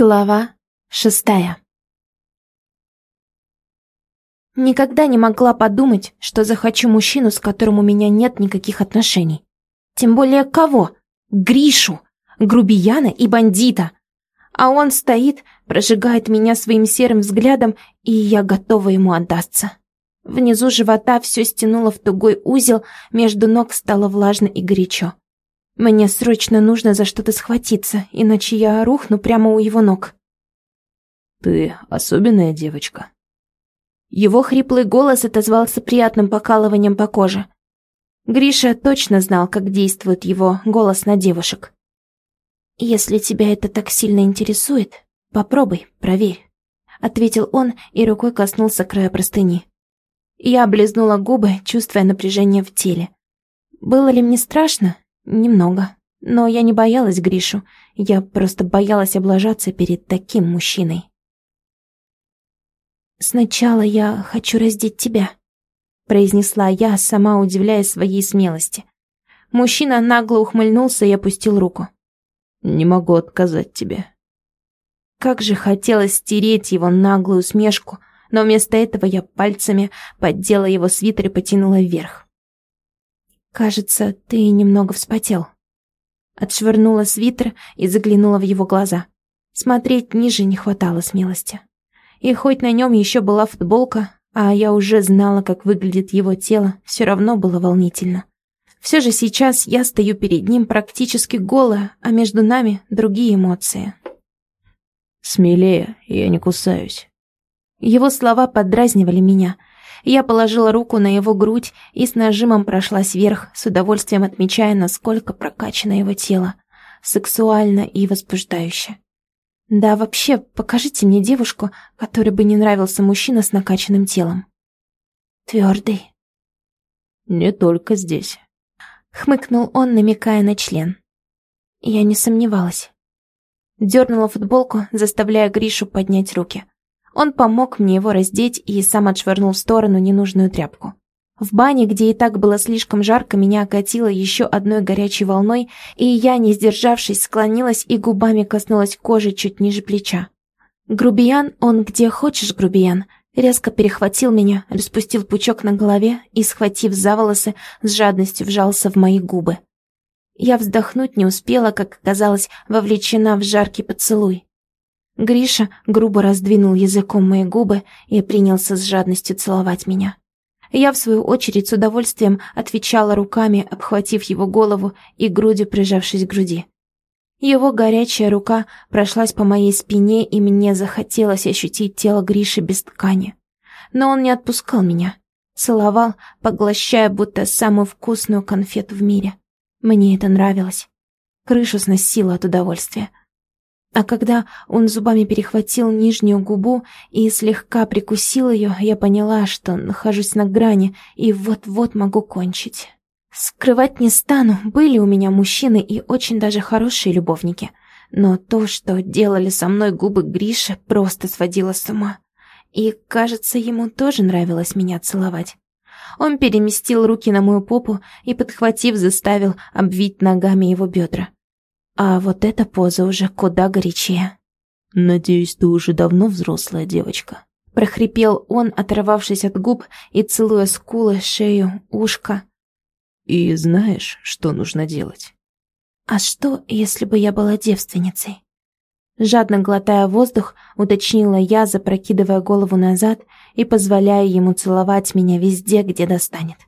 Глава шестая Никогда не могла подумать, что захочу мужчину, с которым у меня нет никаких отношений. Тем более кого? Гришу, грубияна и бандита. А он стоит, прожигает меня своим серым взглядом, и я готова ему отдаться. Внизу живота все стянуло в тугой узел, между ног стало влажно и горячо. Мне срочно нужно за что-то схватиться, иначе я рухну прямо у его ног. «Ты особенная девочка». Его хриплый голос отозвался приятным покалыванием по коже. Гриша точно знал, как действует его голос на девушек. «Если тебя это так сильно интересует, попробуй, проверь», — ответил он и рукой коснулся края простыни. Я облизнула губы, чувствуя напряжение в теле. Было ли мне страшно? Немного. Но я не боялась Гришу, я просто боялась облажаться перед таким мужчиной. «Сначала я хочу раздеть тебя», — произнесла я, сама удивляясь своей смелости. Мужчина нагло ухмыльнулся и опустил руку. «Не могу отказать тебе». Как же хотелось стереть его наглую усмешку, но вместо этого я пальцами поддела его свитер и потянула вверх. «Кажется, ты немного вспотел». Отшвырнула свитер и заглянула в его глаза. Смотреть ниже не хватало смелости. И хоть на нем еще была футболка, а я уже знала, как выглядит его тело, все равно было волнительно. Все же сейчас я стою перед ним практически голая, а между нами другие эмоции. «Смелее, я не кусаюсь». Его слова поддразнивали меня — я положила руку на его грудь и с нажимом прошлась вверх, с удовольствием отмечая, насколько прокачано его тело. Сексуально и возбуждающе. Да, вообще, покажите мне девушку, которой бы не нравился мужчина с накачанным телом. Твердый. Не только здесь. Хмыкнул он, намекая на член. Я не сомневалась. Дернула футболку, заставляя Гришу поднять руки. Он помог мне его раздеть и сам отшвырнул в сторону ненужную тряпку. В бане, где и так было слишком жарко, меня окатило еще одной горячей волной, и я, не сдержавшись, склонилась и губами коснулась кожи чуть ниже плеча. Грубиян, он где хочешь, грубиян, резко перехватил меня, распустил пучок на голове и, схватив за волосы, с жадностью вжался в мои губы. Я вздохнуть не успела, как оказалась вовлечена в жаркий поцелуй. Гриша грубо раздвинул языком мои губы и принялся с жадностью целовать меня. Я, в свою очередь, с удовольствием отвечала руками, обхватив его голову и грудью прижавшись к груди. Его горячая рука прошлась по моей спине, и мне захотелось ощутить тело Гриши без ткани. Но он не отпускал меня. Целовал, поглощая будто самую вкусную конфету в мире. Мне это нравилось. Крышу сносило от удовольствия. А когда он зубами перехватил нижнюю губу и слегка прикусил ее, я поняла, что нахожусь на грани и вот-вот могу кончить. Скрывать не стану, были у меня мужчины и очень даже хорошие любовники. Но то, что делали со мной губы Гриши, просто сводило с ума. И, кажется, ему тоже нравилось меня целовать. Он переместил руки на мою попу и, подхватив, заставил обвить ногами его бедра. А вот эта поза уже куда горячее. «Надеюсь, ты уже давно взрослая девочка», — прохрипел он, оторвавшись от губ и целуя скулы, шею, ушко. «И знаешь, что нужно делать?» «А что, если бы я была девственницей?» Жадно глотая воздух, уточнила я, запрокидывая голову назад и позволяя ему целовать меня везде, где достанет.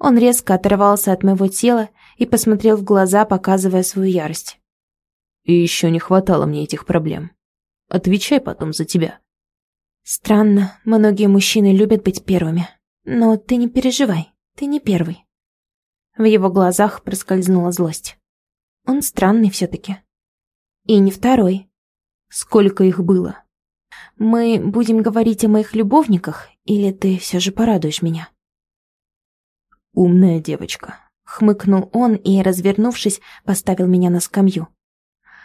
Он резко оторвался от моего тела и посмотрел в глаза, показывая свою ярость. «И еще не хватало мне этих проблем. Отвечай потом за тебя». «Странно, многие мужчины любят быть первыми. Но ты не переживай, ты не первый». В его глазах проскользнула злость. Он странный все-таки. И не второй. Сколько их было? Мы будем говорить о моих любовниках, или ты все же порадуешь меня? «Умная девочка», — хмыкнул он и, развернувшись, поставил меня на скамью.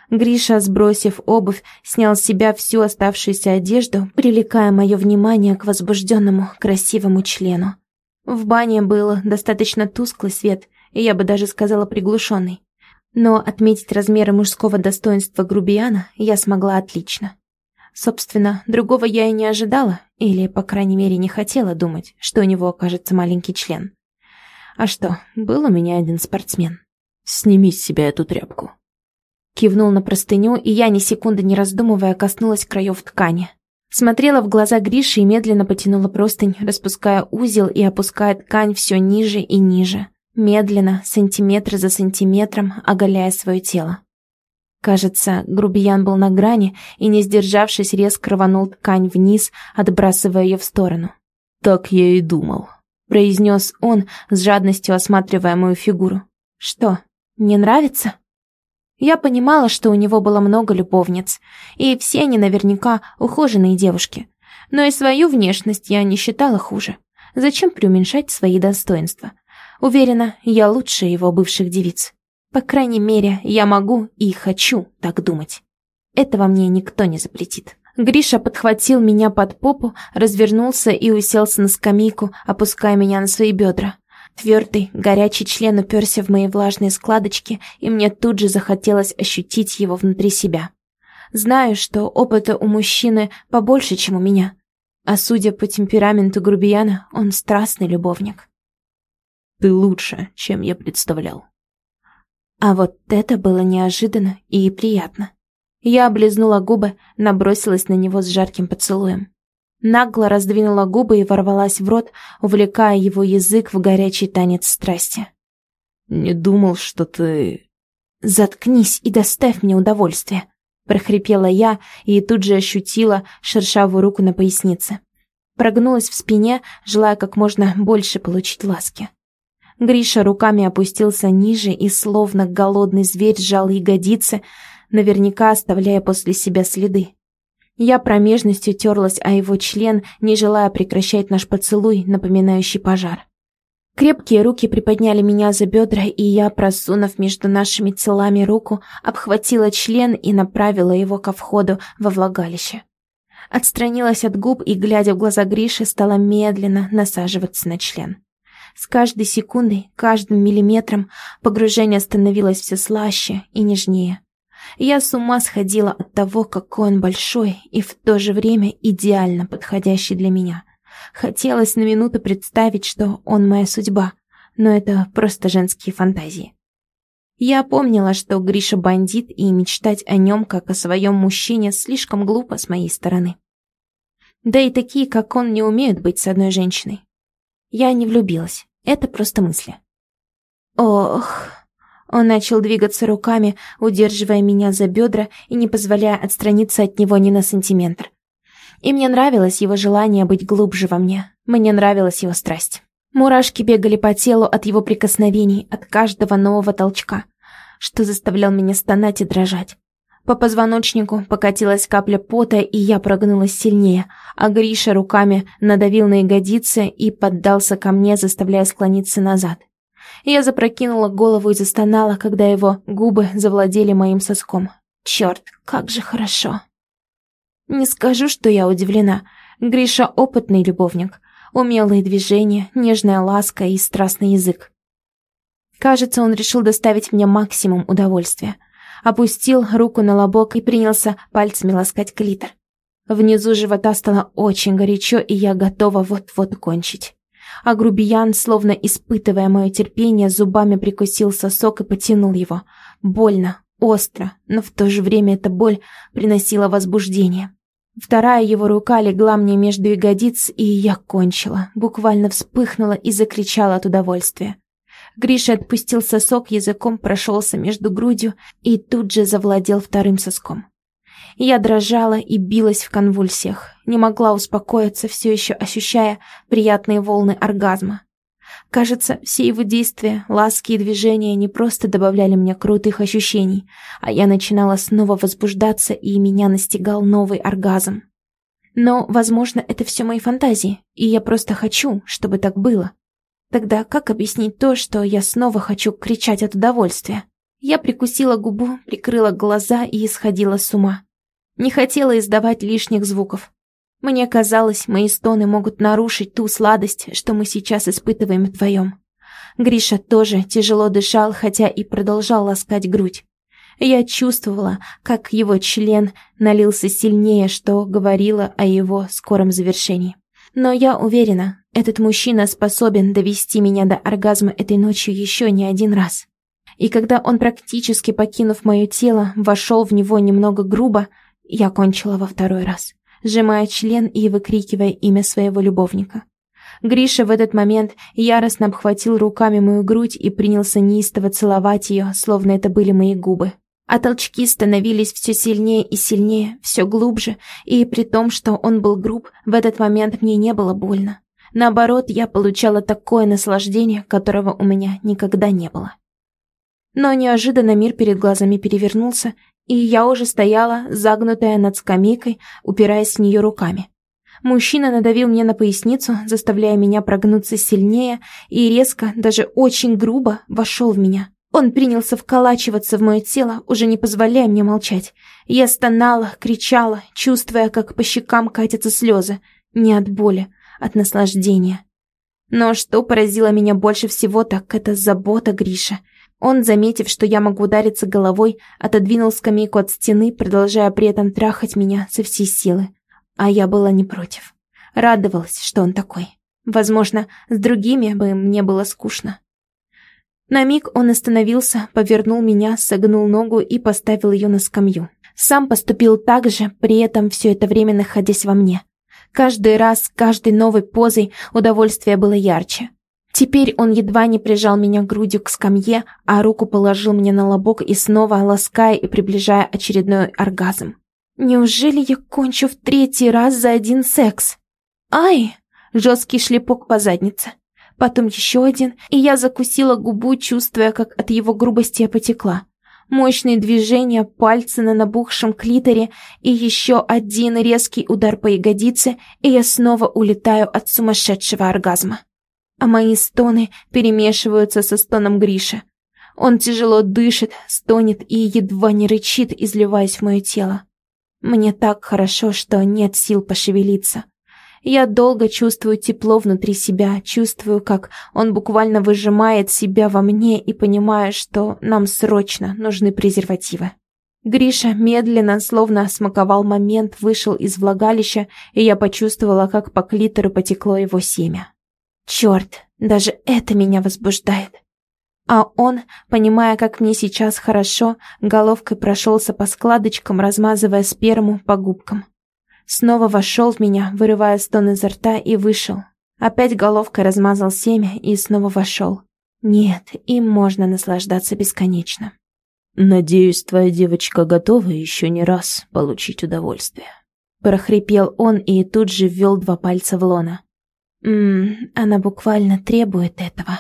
Гриша, сбросив обувь, снял с себя всю оставшуюся одежду, привлекая мое внимание к возбужденному, красивому члену. В бане был достаточно тусклый свет, и я бы даже сказала приглушенный. Но отметить размеры мужского достоинства грубияна я смогла отлично. Собственно, другого я и не ожидала, или, по крайней мере, не хотела думать, что у него окажется маленький член. А что, был у меня один спортсмен. «Сними с себя эту тряпку». Кивнул на простыню, и я, ни секунды не раздумывая, коснулась краев ткани. Смотрела в глаза Гриши и медленно потянула простынь, распуская узел и опуская ткань все ниже и ниже. Медленно, сантиметр за сантиметром, оголяя свое тело. Кажется, грубиян был на грани и, не сдержавшись, резко рванул ткань вниз, отбрасывая ее в сторону. «Так я и думал», — произнес он, с жадностью осматривая мою фигуру. «Что, не нравится?» Я понимала, что у него было много любовниц, и все они наверняка ухоженные девушки. Но и свою внешность я не считала хуже. Зачем преуменьшать свои достоинства? Уверена, я лучше его бывших девиц. По крайней мере, я могу и хочу так думать. Этого мне никто не запретит. Гриша подхватил меня под попу, развернулся и уселся на скамейку, опуская меня на свои бедра. Твердый, горячий член уперся в мои влажные складочки, и мне тут же захотелось ощутить его внутри себя. Знаю, что опыта у мужчины побольше, чем у меня. А судя по темпераменту грубияна, он страстный любовник. Ты лучше, чем я представлял. А вот это было неожиданно и приятно. Я облизнула губы, набросилась на него с жарким поцелуем. Нагло раздвинула губы и ворвалась в рот, увлекая его язык в горячий танец страсти. «Не думал, что ты...» «Заткнись и доставь мне удовольствие», — прохрипела я и тут же ощутила шершавую руку на пояснице. Прогнулась в спине, желая как можно больше получить ласки. Гриша руками опустился ниже и, словно голодный зверь, сжал ягодицы, наверняка оставляя после себя следы. Я промежностью терлась о его член, не желая прекращать наш поцелуй, напоминающий пожар. Крепкие руки приподняли меня за бедра, и я, просунув между нашими телами руку, обхватила член и направила его ко входу во влагалище. Отстранилась от губ и, глядя в глаза Гриши, стала медленно насаживаться на член. С каждой секундой, каждым миллиметром погружение становилось все слаще и нежнее. Я с ума сходила от того, какой он большой и в то же время идеально подходящий для меня. Хотелось на минуту представить, что он моя судьба, но это просто женские фантазии. Я помнила, что Гриша бандит, и мечтать о нем, как о своем мужчине, слишком глупо с моей стороны. Да и такие, как он, не умеют быть с одной женщиной. Я не влюбилась, это просто мысли. Ох... Он начал двигаться руками, удерживая меня за бедра и не позволяя отстраниться от него ни на сантиметр. И мне нравилось его желание быть глубже во мне. Мне нравилась его страсть. Мурашки бегали по телу от его прикосновений, от каждого нового толчка, что заставлял меня стонать и дрожать. По позвоночнику покатилась капля пота, и я прогнулась сильнее, а Гриша руками надавил на ягодицы и поддался ко мне, заставляя склониться назад. Я запрокинула голову и застонала, когда его губы завладели моим соском. Черт, как же хорошо. Не скажу, что я удивлена. Гриша опытный любовник. Умелые движения, нежная ласка и страстный язык. Кажется, он решил доставить мне максимум удовольствия. Опустил руку на лобок и принялся пальцами ласкать клитор. Внизу живота стало очень горячо, и я готова вот-вот кончить а грубиян, словно испытывая мое терпение, зубами прикусил сосок и потянул его. Больно, остро, но в то же время эта боль приносила возбуждение. Вторая его рука легла мне между ягодиц, и я кончила, буквально вспыхнула и закричала от удовольствия. Гриша отпустил сосок, языком прошелся между грудью и тут же завладел вторым соском. Я дрожала и билась в конвульсиях, не могла успокоиться, все еще ощущая приятные волны оргазма. Кажется, все его действия, ласки и движения не просто добавляли мне крутых ощущений, а я начинала снова возбуждаться, и меня настигал новый оргазм. Но, возможно, это все мои фантазии, и я просто хочу, чтобы так было. Тогда как объяснить то, что я снова хочу кричать от удовольствия? Я прикусила губу, прикрыла глаза и исходила с ума. Не хотела издавать лишних звуков. Мне казалось, мои стоны могут нарушить ту сладость, что мы сейчас испытываем вдвоем. Гриша тоже тяжело дышал, хотя и продолжал ласкать грудь. Я чувствовала, как его член налился сильнее, что говорило о его скором завершении. Но я уверена, этот мужчина способен довести меня до оргазма этой ночью еще не один раз. И когда он, практически покинув мое тело, вошел в него немного грубо, я кончила во второй раз, сжимая член и выкрикивая имя своего любовника. Гриша в этот момент яростно обхватил руками мою грудь и принялся неистово целовать ее, словно это были мои губы. А толчки становились все сильнее и сильнее, все глубже, и при том, что он был груб, в этот момент мне не было больно. Наоборот, я получала такое наслаждение, которого у меня никогда не было. Но неожиданно мир перед глазами перевернулся, и я уже стояла, загнутая над скамейкой, упираясь в нее руками. Мужчина надавил мне на поясницу, заставляя меня прогнуться сильнее, и резко, даже очень грубо, вошел в меня. Он принялся вколачиваться в мое тело, уже не позволяя мне молчать. Я стонала, кричала, чувствуя, как по щекам катятся слезы. Не от боли, от наслаждения. Но что поразило меня больше всего, так это забота Гриша. Он, заметив, что я могу удариться головой, отодвинул скамейку от стены, продолжая при этом трахать меня со всей силы. А я была не против. Радовалась, что он такой. Возможно, с другими бы мне было скучно. На миг он остановился, повернул меня, согнул ногу и поставил ее на скамью. Сам поступил так же, при этом все это время находясь во мне. Каждый раз, каждой новой позой удовольствие было ярче. Теперь он едва не прижал меня грудью к скамье, а руку положил мне на лобок и снова лаская и приближая очередной оргазм. Неужели я кончу в третий раз за один секс? Ай! Жесткий шлепок по заднице потом еще один, и я закусила губу, чувствуя, как от его грубости я потекла. Мощные движения, пальцы на набухшем клиторе и еще один резкий удар по ягодице, и я снова улетаю от сумасшедшего оргазма. А мои стоны перемешиваются со стоном Гриши. Он тяжело дышит, стонет и едва не рычит, изливаясь в мое тело. Мне так хорошо, что нет сил пошевелиться. Я долго чувствую тепло внутри себя, чувствую, как он буквально выжимает себя во мне и понимаю, что нам срочно нужны презервативы. Гриша медленно, словно смаковал момент, вышел из влагалища, и я почувствовала, как по клитору потекло его семя. Черт, даже это меня возбуждает. А он, понимая, как мне сейчас хорошо, головкой прошелся по складочкам, размазывая сперму по губкам. Снова вошел в меня, вырывая стон изо рта, и вышел. Опять головкой размазал семя и снова вошел. Нет, им можно наслаждаться бесконечно. «Надеюсь, твоя девочка готова еще не раз получить удовольствие». Прохрипел он и тут же ввел два пальца в лона. Ммм, она буквально требует этого.